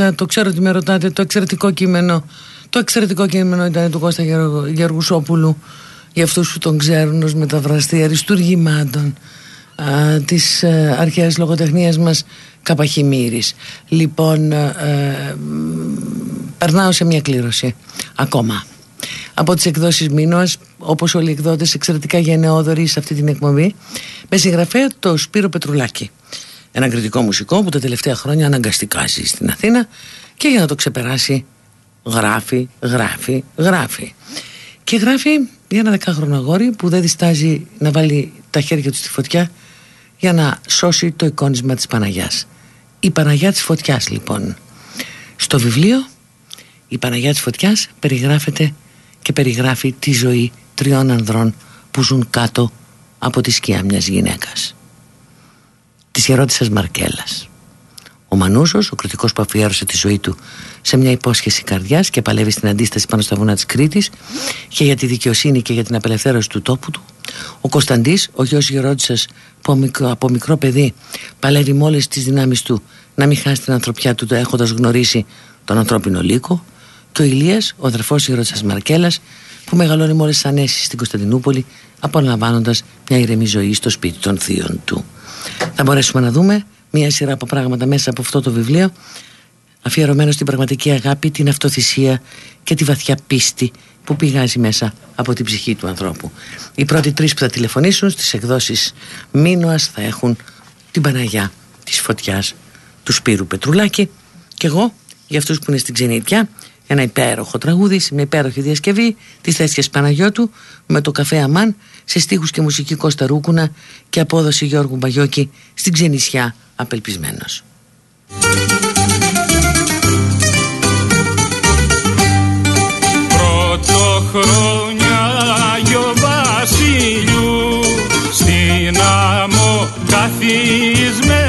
μια ανάσα. Το ξέρω ότι με ρωτάτε. Το εξαιρετικό κείμενο. Το εξαιρετικό κείμενο ήταν του Κώστα Γεργουσόπουλου για αυτούς που τον ξέρουν ως μεταφραστή αριστούργημάτων τη της ε, αρχαίας λογοτεχνίας μας Καπαχημύρης. Λοιπόν, ε, ε, περνάω σε μια κλήρωση ακόμα. Από τις εκδόσεις Μήνωας, όπως όλοι οι εκδότες εξαιρετικά γενναιόδοροι σε αυτή την εκπομπή, με συγγραφέα το Σπύρο Πετρουλάκη ένα κριτικό μουσικό που τα τελευταία χρόνια αναγκαστικά ζει στην Αθήνα και για να το ξεπεράσει γράφει, γράφει, γράφει. Και γράφει για ένα δεκάχρονο αγόρι που δεν διστάζει να βάλει τα χέρια του στη φωτιά για να σώσει το εικόνισμα της Παναγιάς. Η Παναγιά της Φωτιάς λοιπόν. Στο βιβλίο η Παναγιά της Φωτιάς περιγράφεται και περιγράφει τη ζωή τριών ανδρών που ζουν κάτω από τη σκιά μιας γυναίκας της ερώτησας Μαρκέλας. Ο Μανούσος, ο κριτικός που αφιέρωσε τη ζωή του σε μια υπόσχεση καρδιάς και παλεύει στην αντίσταση πάνω στα βουνά της Κρήτης και για τη δικαιοσύνη και για την απελευθέρωση του τόπου του. Ο Κωνσταντής, ο γιος Γερόντισσας που από μικρό παιδί παλεύει με όλες τις δυνάμεις του να μην χάσει την ανθρωπιά του έχοντας γνωρίσει τον ανθρώπινο λύκο. Και ο Ηλίας, ο αδερφός Γερόντισσας Μαρκέλας που μεγαλώνει με όλες τις ανέσεις στην Κωνσταντινούπολη απολαμβάνοντας μια ηρεμή ζωή στο σπίτι των θείων του θα μπορέσουμε να δούμε μία σειρά από πράγματα μέσα από αυτό το βιβλίο αφιερωμένο στην πραγματική αγάπη, την αυτοθυσία και τη βαθιά πίστη που πηγάζει μέσα από την ψυχή του ανθρώπου. Οι πρώτοι τρεις που θα τηλεφωνήσουν στις εκδόσεις Μίνωας θα έχουν την Παναγιά της Φωτιάς του Σπύρου Πετρουλάκη και εγώ για αυτούς που είναι στην Ξενιτιά ένα υπέροχο τραγούδι σε μια υπέροχη διασκευή της Θέσιας Παναγιώτου με το καφέ Αμάν σε στίχους και μουσική Κώστα Ρούκουνα και απόδοση Γιώργου Μπαγιώκη στην Ξενισιά απελπισμένος. χρόνια Άγιο Βασίλειου στην άμμο καθισμένος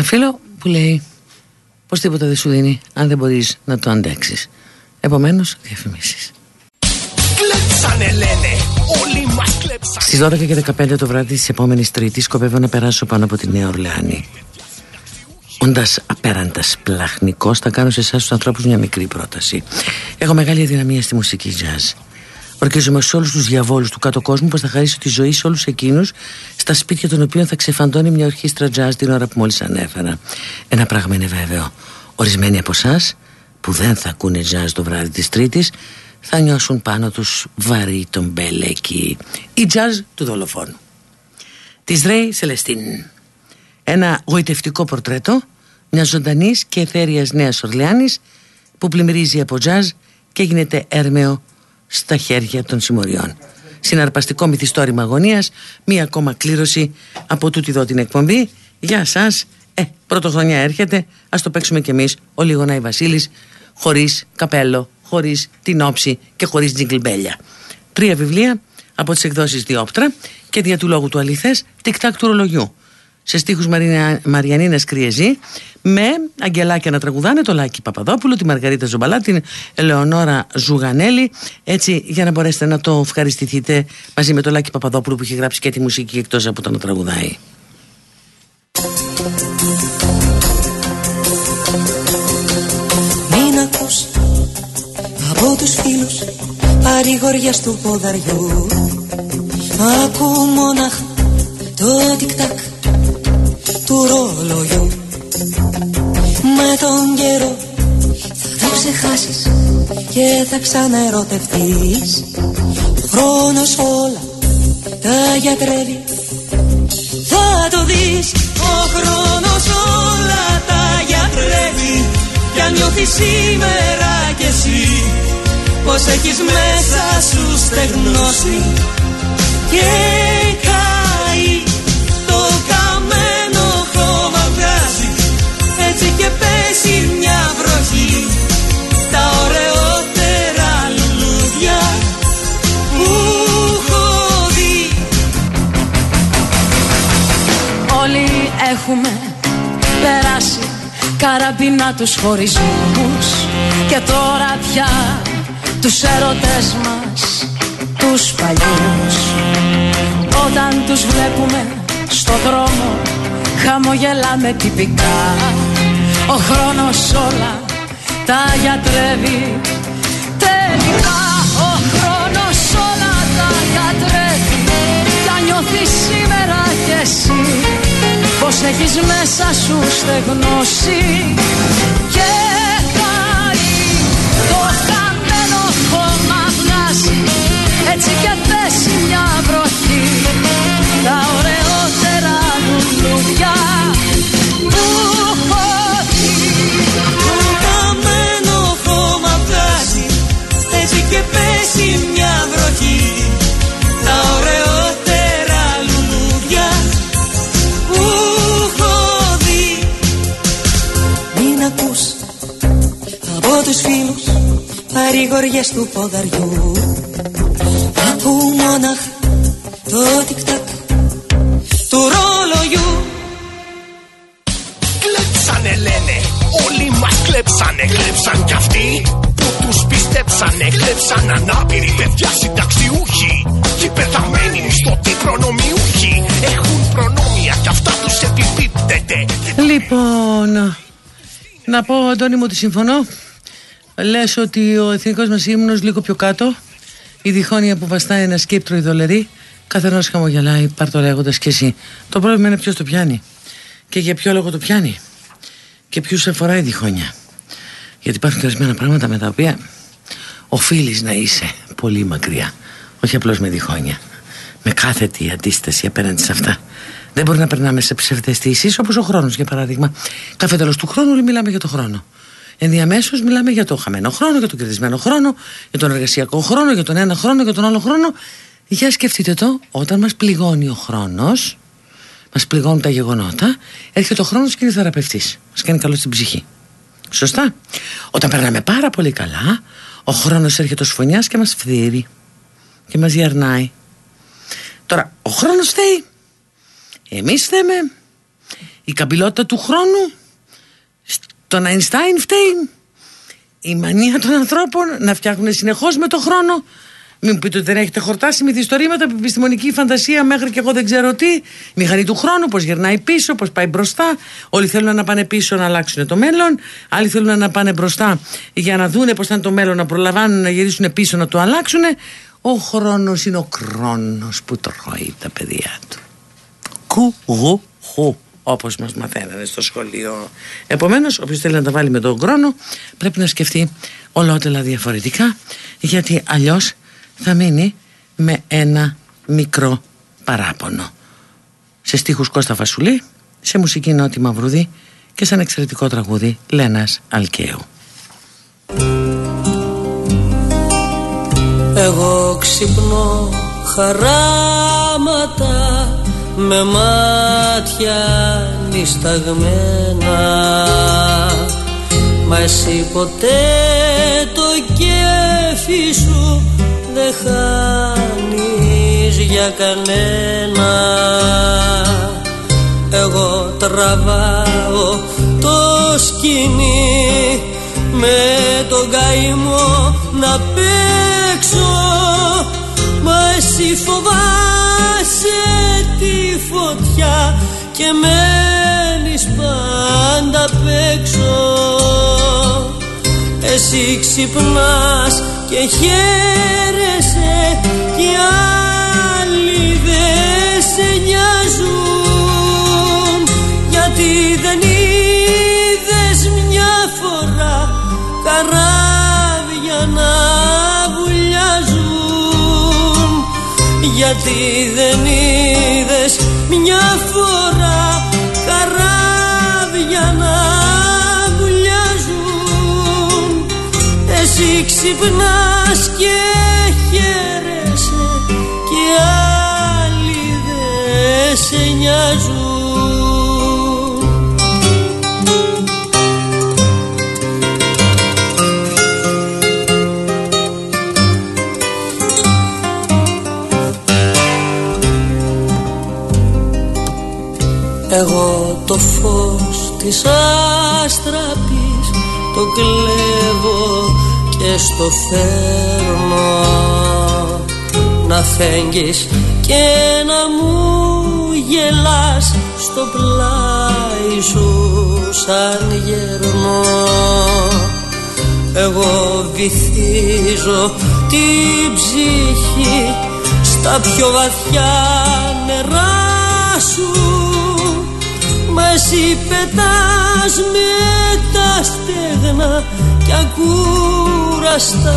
έχω και ένα φίλο που λέει πως τίποτα δεν σου δίνει αν δεν μπορείς να το αντέξεις. Επομένως, διαφημίσεις. Στις 12 και 15 το βράδυ της επόμενης Τρίτης σκοπεύω να περάσω πάνω από τη Νέα Ορλεάνη. Όντας απέραντας πλαχνικός, θα κάνω σε εσάς τους ανθρώπους μια μικρή πρόταση. Έχω μεγάλη αδυναμία στη μουσική jazz. Ορκίζομαι σε όλους τους διαβόλους του κάτω κόσμου πω θα χαρίσω τη ζωή σε όλους εκείνους στα σπίτια των οποίων θα ξεφαντώνει μια ορχήστρα jazz την ώρα που μόλις ανέφερα. Ένα πράγμα είναι βέβαιο. Ορισμένοι από εσάς που δεν θα ακούνε jazz το βράδυ της Τρίτης θα νιώσουν πάνω τους βαρύ τον μπέλεκι. Η jazz του δολοφόνου. Της Ρέι Σελεστίν. Ένα γοητευτικό πορτρέτο μιας ζωντανής και εθέρια Νέας Ορλεάνης που πλημμυρίζει από jazz και γίνεται έρμεο στα χέρια των συμμοριών. Συναρπαστικό μυθιστόρημα αγωνίας, μία ακόμα κλήρωση από τούτη εδώ την εκπομπή. Γεια σας, ε, πρωτοχρονιά έρχεται, ας το παίξουμε κι εμείς, ο Λιγονάη Βασίλης, χωρίς καπέλο, χωρίς την όψη και χωρίς τζιγκλμπέλια. Τρία βιβλία από τις εκδόσεις Διόπτρα και δια του λόγου του αληθές, τικ-τάκ του ρολογιού σε στίχους Μαρια... Μαριανίνας Κριεζή με αγγελάκια να τραγουδάνε το Λάκη Παπαδόπουλο, τη Μαργαρίτα Ζομπαλά, την Ελεονόρα Ζουγανέλη. Έτσι για να μπορέσετε να το ευχαριστηθείτε μαζί με το Λάκη Παπαδόπουλο που έχει γράψει και τη μουσική εκτός από το να τραγουδάει. Μην ακούς από τους φίλους παρηγοριάς του ποδαριού. Ακού μονάχα το τικ-τακ. του ρολογιού Με τον καιρό θα το ξεχάσεις και θα ξαναερωτευτείς. Ο χρόνος όλα τα γιατρεύει. Θα το δεις. Ο χρόνος όλα τα γιατρεύει. Κι αν νιώθεις σήμερα κι εσύ Πως έχεις μέσα σου στεγνώσει. Και καραμπίνα τους χωρισμούς. Και τώρα πια τους έρωτες μας τους παλιούς. Όταν τους βλέπουμε στο δρόμο χαμογελάμε τυπικά. Ο χρόνος όλα τα γιατρεύει. Τελικά ο χρόνος όλα τα γιατρεύει. Θα νιώθεις σήμερα κι εσύ πως έχεις μέσα σου στεγνώσει και καεί το χαμένο χώμα βγάζει. Έτσι και παρηγοριές του ποδαριού. Ακού μόναχα το τικ-τακ του ρολογιού. Κλέψανε λένε, όλοι μας κλέψανε. Κλέψαν κι αυτοί που τους πιστέψανε. Κλέψαν ανάπηροι παιδιά συνταξιούχοι Και οι πεθαμένοι μισθωτοί προνομιούχοι. Έχουν προνόμια κι αυτά τους επιπίπτεται. Λοιπόν, να πω Αντώνη μου ότι συμφωνώ. Λες ότι ο εθνικός μας ύμνος λίγο πιο κάτω, η διχόνοια που βαστάει ένα σκύπτρο ειδωλερή, καθενός χαμογελάει παρτολέγοντας και εσύ. Το πρόβλημα είναι ποιος το πιάνει και για ποιο λόγο το πιάνει και ποιους αφορά η διχόνοια. Γιατί υπάρχουν και ορισμένα πράγματα με τα οποία οφείλεις να είσαι πολύ μακριά, όχι απλώς με διχόνοια. Με κάθετη αντίσταση απέναντι σε αυτά. Δεν μπορεί να περνάμε σε ψευδεστήσεις όπως ο χρόνος για παράδειγμα. Κάθε τέλος του χρόνου όλοι μιλάμε για το χρόνο. Ενδιαμέσως μιλάμε για το χαμένο χρόνο, για τον κερδισμένο χρόνο, για τον εργασιακό χρόνο, για τον ένα χρόνο, για τον άλλο χρόνο. Για σκεφτείτε το, όταν μας πληγώνει ο χρόνος, μας πληγώνουν τα γεγονότα, έρχεται ο χρόνος και είναι θεραπευτής. Μας κάνει καλό στην ψυχή. Σωστά. Όταν περνάμε πάρα πολύ καλά, ο χρόνος έρχεται ως φωνιάς και μας φθείρει και μας διαρνάει. Τώρα, ο χρόνος φταίει. Εμείς θέμε. Η καμπυλότητα του χρόνου. Τον Αϊνστάιν φταίει. Η μανία των ανθρώπων να φτιάχνουν συνεχώς με τον χρόνο. Μην μου πείτε ότι δεν έχετε χορτάσει μυθιστορήματα, επιστημονική φαντασία μέχρι και εγώ δεν ξέρω τι. Μηχανή του χρόνου, πώς γυρνάει πίσω, πώς πάει μπροστά. Όλοι θέλουν να πάνε πίσω να αλλάξουν το μέλλον. Άλλοι θέλουν να πάνε μπροστά για να δούνε πώς θα είναι το μέλλον, να προλαμβάνουν να γυρίσουν πίσω να το αλλάξουν. Ο χρόνος είναι ο χρόνος που τρώει τα παιδιά του. Κουγουχου όπως μας μαθαίνανε στο σχολείο. Επομένως, όποιος θέλει να τα βάλει με τον χρόνο πρέπει να σκεφτεί ολότελα διαφορετικά γιατί αλλιώς θα μείνει με ένα μικρό παράπονο. Σε στίχους Κώστα Φασουλή, σε μουσική Νότι Μαυρουδή και σε ένα εξαιρετικό τραγούδι Λένας Αλκαίου. Εγώ ξυπνώ χαράματα με μάτια νησταγμένα Μα εσύ ποτέ το κέφι σου δεν χάνεις για κανένα. Εγώ τραβάω το σκηνή με τον καημό να παίξω. Μα εσύ φοβάσαι τη φωτιά και μένεις πάντα απ' έξω. Εσύ ξυπνάς και χαίρεσαι και οι άλλοι δεν σε νοιάζουν. Γιατί δεν είδες μια φορά καράβια γιατί δεν είδες μια φορά καράβια να βουλιάζουν. Εσύ ξυπνάς και χαίρεσαι και άλλοι δεν σε νοιάζουν Εγώ το φως της της άστραπης το κλέβω και στο φέρνω να φέγγεις και να μου γελάς στο πλάι σου σαν γερνό. Εγώ βυθίζω την ψυχή στα πιο βαθιά νερά σου Μας εσύ πετάς με τα στέγνα κι ακούραστα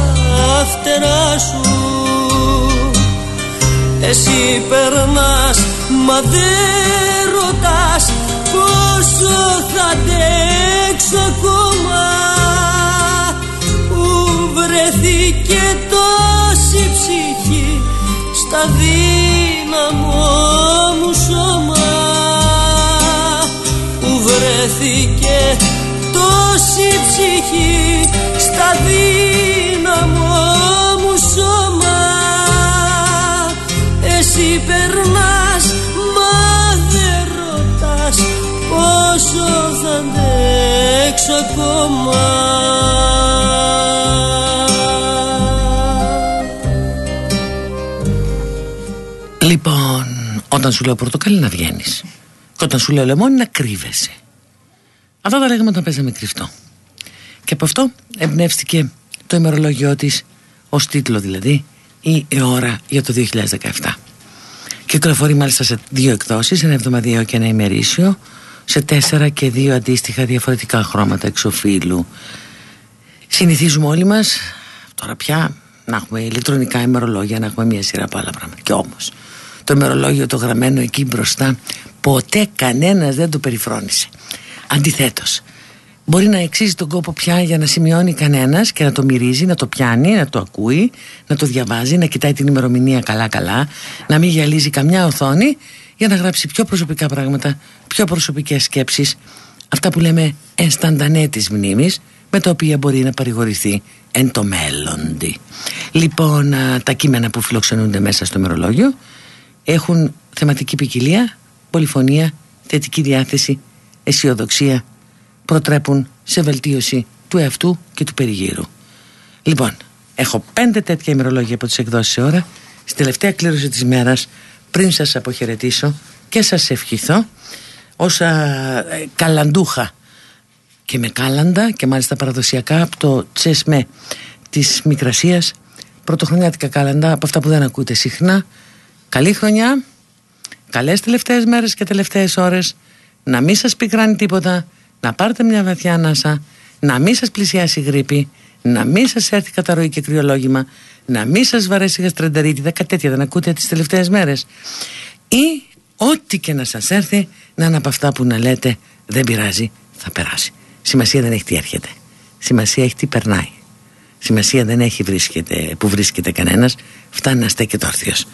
φτερά σου. Εσύ περνάς μα δεν ρωτάς πόσο θα αντέξω ακόμα. Που βρέθηκε τόση ψυχή στα δύναμό μου σώμα βρέθηκε τόση ψυχή στα δύναμό μου σώμα Εσύ περνάς μα δεν ρωτάς πόσο θα αντέξω ακόμα Λοιπόν, όταν σου λέω πορτοκάλι να βγαίνεις. Και όταν σου λέω λεμόνι να κρύβεσαι. Αυτά τα λέγαμε όταν παίζαμε κρυφτό. Και από αυτό εμπνεύστηκε το ημερολόγιο της, ως τίτλο δηλαδή, η ώρα για το 2017. Κυκλοφορεί μάλιστα σε δύο εκδόσεις, ένα εβδομαδιαίο και ένα ημερήσιο, σε τέσσερα και δύο αντίστοιχα διαφορετικά χρώματα εξοφύλου. Συνηθίζουμε όλοι μας, τώρα πια, να έχουμε ηλεκτρονικά ημερολόγια, να έχουμε μια σειρά από άλλα πράγματα. Και όμως, το ημερολόγιο το γραμμένο εκεί μπροστά, ποτέ κανένας δεν το περιφρόνησε. Αντιθέτως, μπορεί να εξίζει τον κόπο πια για να σημειώνει κανένας και να το μυρίζει, να το πιάνει, να το ακούει, να το διαβάζει, να κοιτάει την ημερομηνία καλά-καλά, να μην γυαλίζει καμιά οθόνη για να γράψει πιο προσωπικά πράγματα, πιο προσωπικές σκέψεις, αυτά που λέμε ενσταντανέ της μνήμης, με τα οποία μπορεί να παρηγορηθεί εν το μέλλοντι. Λοιπόν, α, τα κείμενα που φιλοξενούνται μέσα στο ημερολόγιο έχουν θεματική ποικιλία, πολυφωνία, θετική διάθεση, αισιοδοξία, προτρέπουν σε βελτίωση του εαυτού και του περιγύρου. Λοιπόν, έχω πέντε τέτοια ημερολόγια από τις εκδόσεις σε ώρα, στη τελευταία κλήρωση της μέρας, πριν σας αποχαιρετήσω και σας ευχηθώ, ως α, ε, καλαντούχα και με κάλαντα και μάλιστα παραδοσιακά από το τσεσμέ της Μικρασίας, πρωτοχρονιάτικα κάλαντα, από αυτά που δεν ακούτε συχνά. Καλή χρονιά, καλές τελευταίες μέρες και τελευταίες ώρες, να μην σας πικράνει τίποτα, να πάρετε μια βαθιά ανάσα, να μην σας πλησιάσει η γρήπη, να μην σας έρθει καταρροή και κρυολόγημα, να μην σας βαρέσει η γαστρεντερίτη, δέκα τέτοια δεν ακούτε τις τελευταίες μέρες. Ή ό,τι και να σας έρθει, να είναι από αυτά που να λέτε δεν πειράζει, θα περάσει. Σημασία δεν έχει τι έρχεται. Σημασία έχει τι περνάει. Σημασία δεν έχει βρίσκεται, που βρίσκεται κανένας, φτάνει να στέκεται όρθιος.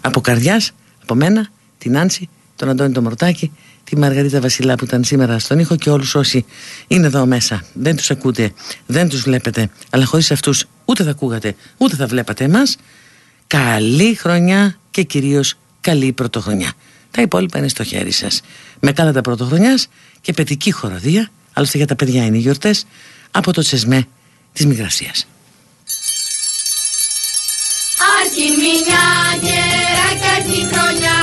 Από καρδιάς, από μένα, την Άνση, τον Αντώνη τον Μορτάκη, τη Μαργαρίτα Βασιλά που ήταν σήμερα στον ήχο και όλους όσοι είναι εδώ μέσα. Δεν τους ακούτε, δεν τους βλέπετε, αλλά χωρίς αυτούς ούτε θα ακούγατε, ούτε θα βλέπατε εμάς. Καλή χρονιά και κυρίως καλή πρωτοχρονιά. Τα υπόλοιπα είναι στο χέρι σας. Με τα πρωτοχρονιάς και παιδική χοροδία, άλλωστε για τα παιδιά είναι οι γιορτές, από το τσεσμέ της Μιγρασίας. Άρχι μια γέρα και αρχή χρονιά